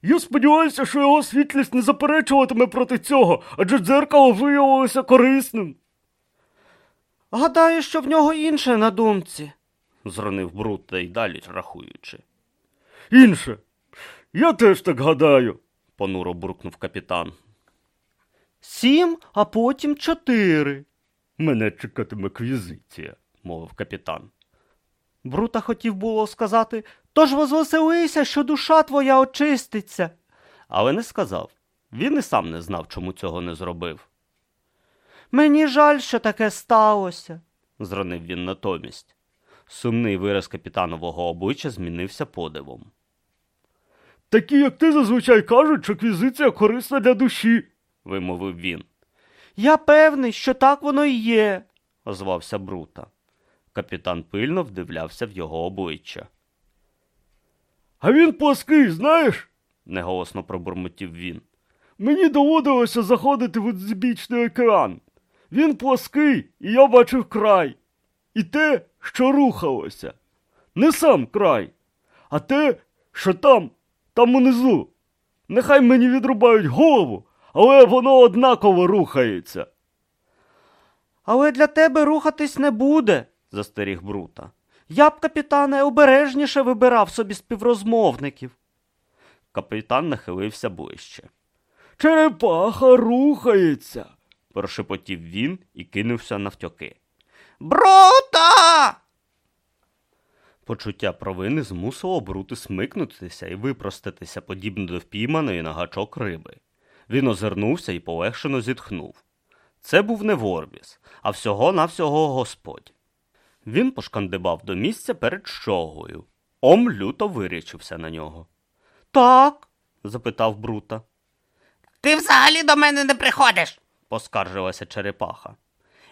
Я сподіваюся, що його світлість не заперечуватиме проти цього, адже дзеркало виявилося корисним. Гадаю, що в нього інше на думці, зронив Брута й далі рахуючи. Інше. Я теж так гадаю. понуро буркнув капітан. Сім, а потім чотири, Мене чекатиме квізиція. мовив капітан. Брута хотів було сказати Тож возвеселися, що душа твоя очиститься. Але не сказав. Він і сам не знав, чому цього не зробив. Мені жаль, що таке сталося, зронив він натомість. Сумний вираз капітанового обличчя змінився подивом. Такі, як ти зазвичай кажуть, що квізиція корисна для душі. вимовив він. Я певний, що так воно і є, озвався Брута. Капітан пильно вдивлявся в його обличчя. А він плоский, знаєш? неголосно пробурмотів він. Мені доводилося заходити в узбічний океан. Він плоский, і я бачив край. І те, що рухалося. Не сам край, а те, що там, там унизу. Нехай мені відрубають голову, але воно однаково рухається. Але для тебе рухатись не буде, застеріг Брута. Я б, капітане, обережніше вибирав собі співрозмовників. Капітан нахилився ближче. Черепаха рухається. Прошепотів він і кинувся навтьоки. Брута! Почуття провини змусило Брути смикнутися і випроститися, подібно до впійманої на гачок риби. Він озирнувся і полегшено зітхнув. Це був не Ворбіс, а всього-навсього Господь. Він пошкандибав до місця перед щогою. Ом люто вирічився на нього. Так? запитав Брута. Ти взагалі до мене не приходиш. поскаржилася черепаха.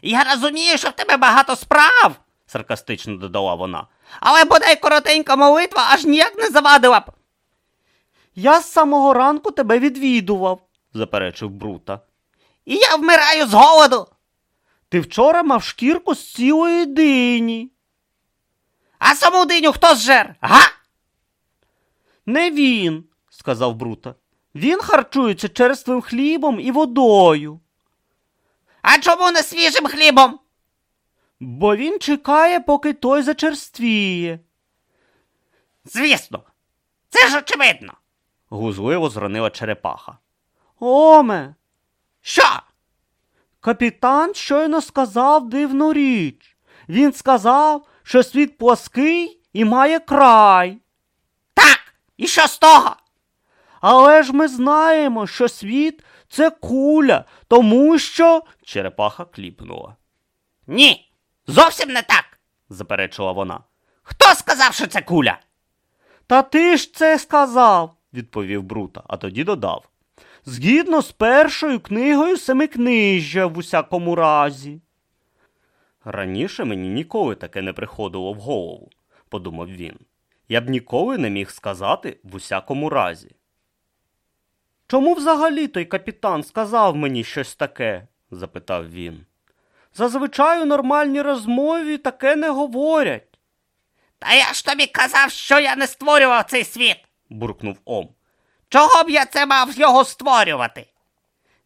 Я розумію, що в тебе багато справ. саркастично додала вона. Але бодай коротенька молитва аж ніяк не завадила б. Я з самого ранку тебе відвідував, заперечив Брута. І я вмираю з голоду. Ти вчора мав шкірку з цілої дині. А саму диню хто зжер? Га? Не він, сказав Брута. Він харчується черствим хлібом і водою. А чому не свіжим хлібом? Бо він чекає, поки той зачерствіє. Звісно, це ж очевидно. Гузливо зронила черепаха. Оме. Що? Капітан щойно сказав дивну річ. Він сказав, що світ плоский і має край. Так, і що з того? Але ж ми знаємо, що світ це куля, тому що. Черепаха кліпнула. Ні, зовсім не так, заперечила вона. Хто сказав, що це куля? Та ти ж це сказав, відповів Брута, а тоді додав. Згідно з першою книгою семикнижжя в усякому разі. Раніше мені ніколи таке не приходило в голову, подумав він. Я б ніколи не міг сказати в усякому разі. Чому взагалі той капітан сказав мені щось таке? запитав він. Зазвичай у нормальній розмові таке не говорять. Та я ж тобі казав, що я не створював цей світ, буркнув Ом. Чого б я це мав його створювати?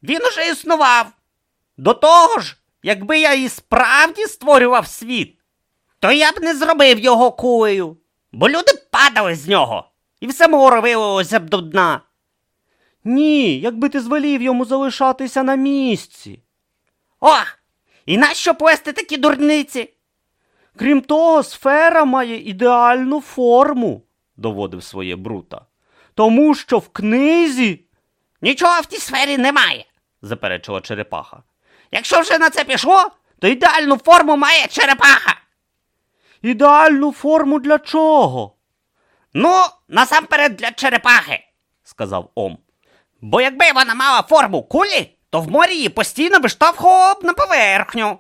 Він уже існував. До того ж, якби я і справді створював світ, то я б не зробив його кулею, бо люди падали з нього, і все море вилилося б до дна. Ні, якби ти звелів йому залишатися на місці. Ох, і нащо плести такі дурниці? Крім того, сфера має ідеальну форму, доводив своє Брута. Тому що в книзі. Нічого в тій сфері немає, заперечила черепаха. Якщо вже на це пішло, то ідеальну форму має черепаха. Ідеальну форму для чого? Ну, насамперед для черепахи, сказав Ом. Бо якби вона мала форму кулі, то в морі її постійно виштовхувало б на поверхню.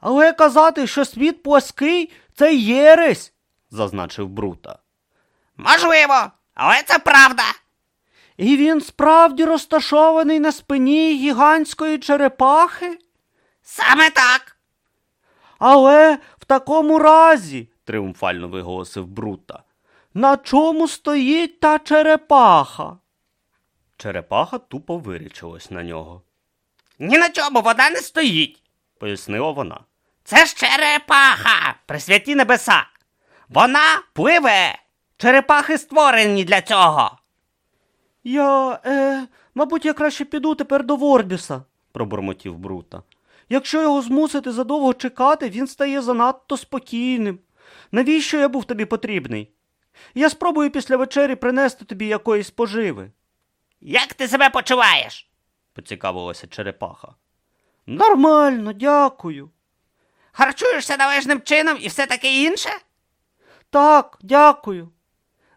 Але казати, що світ плоский, це єресь, зазначив Брута. Можливо, але це правда. І він справді розташований на спині гігантської черепахи? Саме так. Але в такому разі, тріумфально виголосив Брута, на чому стоїть та черепаха? Черепаха тупо вирічилась на нього. Ні на чому вона не стоїть, пояснила вона. Це ж черепаха, присвяті небеса. Вона пливе. Черепахи створені для цього. Я, е, мабуть, я краще піду тепер до Ворбіса, пробурмотів Брута. Якщо його змусити задовго чекати, він стає занадто спокійним. Навіщо я був тобі потрібний? Я спробую після вечері принести тобі якоїсь поживи. Як ти себе почуваєш? поцікавилася черепаха. Нормально, дякую. Харчуєшся належним чином і все таке інше? Так, дякую.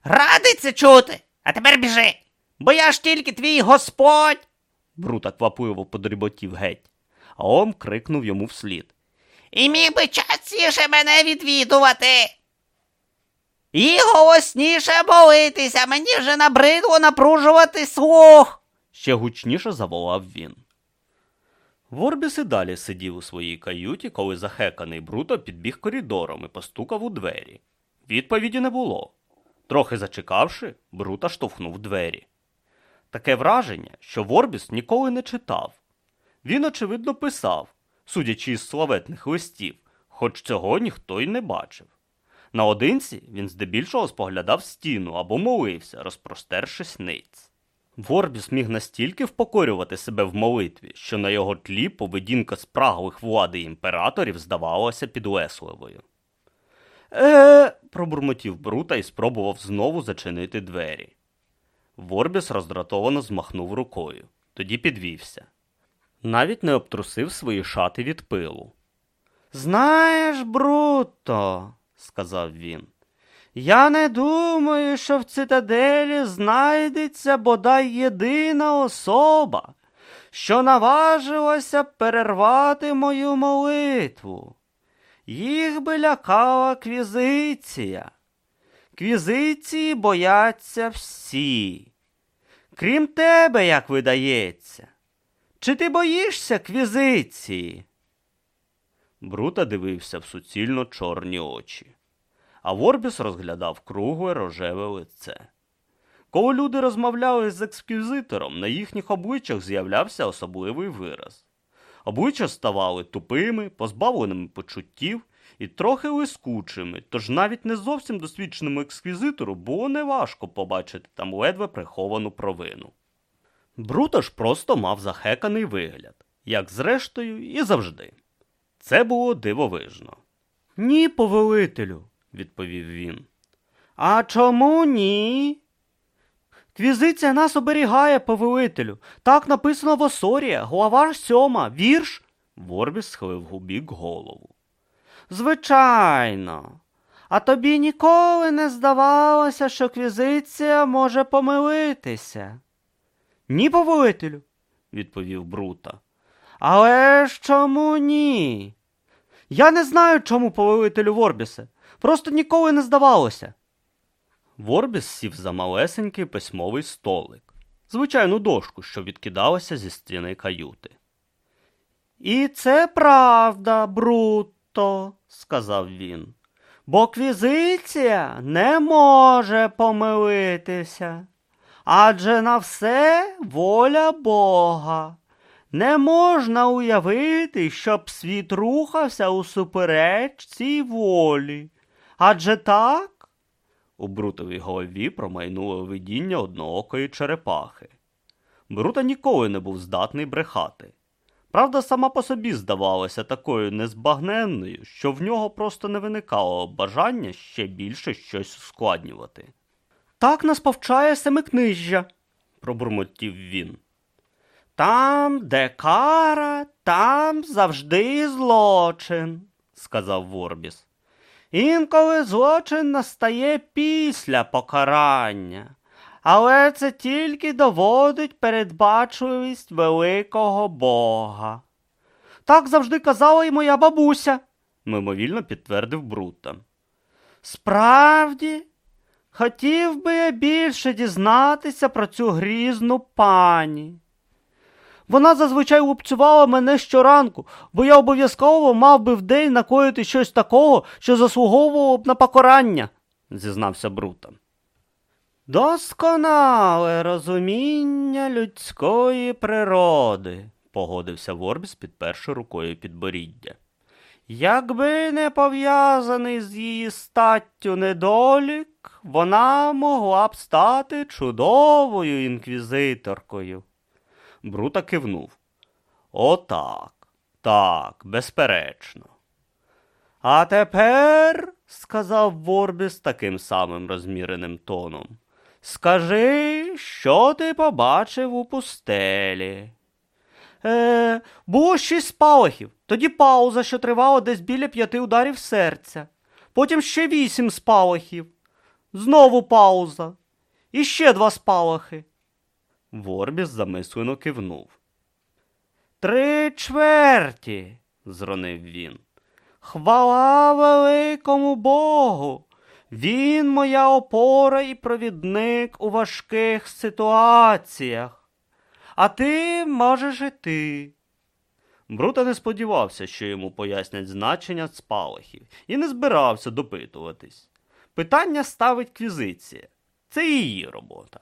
Радий це чути, а тепер біжи, бо я ж тільки твій господь. Брута квапливо подріботів геть, а Ом крикнув йому вслід. І міг би частіше мене відвідувати. І голосніше молитися, мені вже набридло напружувати слух. ще гучніше заволав він. Ворбіс і далі сидів у своїй каюті, коли захеканий Бруто підбіг коридором і постукав у двері. Відповіді не було. Трохи зачекавши, Брута штовхнув двері. Таке враження, що Ворбіс ніколи не читав. Він, очевидно, писав, судячи із славетних листів, хоч цього ніхто й не бачив. Наодинці він здебільшого споглядав стіну або молився, розпростершись ниць. Ворбіс міг настільки впокорювати себе в молитві, що на його тлі поведінка спраглих влади імператорів здавалася підлесливою. Е, пробурмотів Брута і спробував знову зачинити двері. Ворбіс роздратовано змахнув рукою, тоді підвівся. Навіть не обтрусив свої шати від пилу. Знаєш, Бруто, сказав він, я не думаю, що в цитаделі знайдеться бодай єдина особа, що наважилася перервати мою молитву. Їх би лякала квізиція. Квізиції бояться всі. Крім тебе, як видається. Чи ти боїшся квізиції? Брута дивився в суцільно чорні очі, а Ворбіс розглядав кругле рожеве лице. Коли люди розмовляли з ексквізитором, на їхніх обличчях з'являвся особливий вираз. Обличчя ставали тупими, позбавленими почуттів і трохи лискучими, тож навіть не зовсім досвідченому ексквізитору було неважко побачити там ледве приховану провину. Бруто ж просто мав захеканий вигляд, як зрештою і завжди. Це було дивовижно. Ні, повелителю, відповів він. А чому ні? Квізиція нас оберігає, повелителю. Так написано в Осорія, глава сьома, вірш. Ворбіс схилив губік голову. Звичайно. А тобі ніколи не здавалося, що квізиція може помилитися. Ні, повелителю, відповів Брута. Але ж чому ні? Я не знаю, чому повелителю Ворбісе. Просто ніколи не здавалося. Ворбіс сів за малесенький письмовий столик, звичайну дошку, що відкидалася зі стіни каюти. І це правда, Бруто, сказав він. Бо квізиція не може помилитися. Адже на все воля Бога. Не можна уявити, щоб світ рухався усупереч цій волі. Адже так? У Брутовій голові промайнуло видіння одноокої черепахи. Брута ніколи не був здатний брехати. Правда, сама по собі здавалася такою незбагненною, що в нього просто не виникало бажання ще більше щось ускладнювати. Так нас повчає семикнижжя, пробурмотів він. Там, де кара, там завжди злочин, сказав Ворбіс. Інколи злочин настає після покарання, але це тільки доводить передбачливість великого Бога. Так завжди казала і моя бабуся, мимовільно підтвердив Брута. Справді, хотів би я більше дізнатися про цю грізну пані. Вона зазвичай лупцювала мене щоранку, бо я обов'язково мав би вдень накоїти щось такого, що заслуговувало б на покарання, зізнався Брута. Досконале розуміння людської природи, погодився Ворбіс, підперши рукою підборіддя. Якби не пов'язаний з її статтю недолік, вона могла б стати чудовою інквізиторкою. Брута кивнув. Отак, так, безперечно. А тепер, сказав Ворбіс таким самим розміреним тоном, скажи, що ти побачив у пустелі. Е, було шість спалахів, тоді пауза, що тривала десь біля п'яти ударів серця. Потім ще вісім спалахів. Знову пауза. І ще два спалахи. Ворбіс замислено кивнув. Три чверті, зронив він. Хвала великому Богу. Він моя опора і провідник у важких ситуаціях. А ти можеш іти. Брута не сподівався, що йому пояснять значення спалахів, і не збирався допитуватись. Питання ставить квізиція. Це її робота.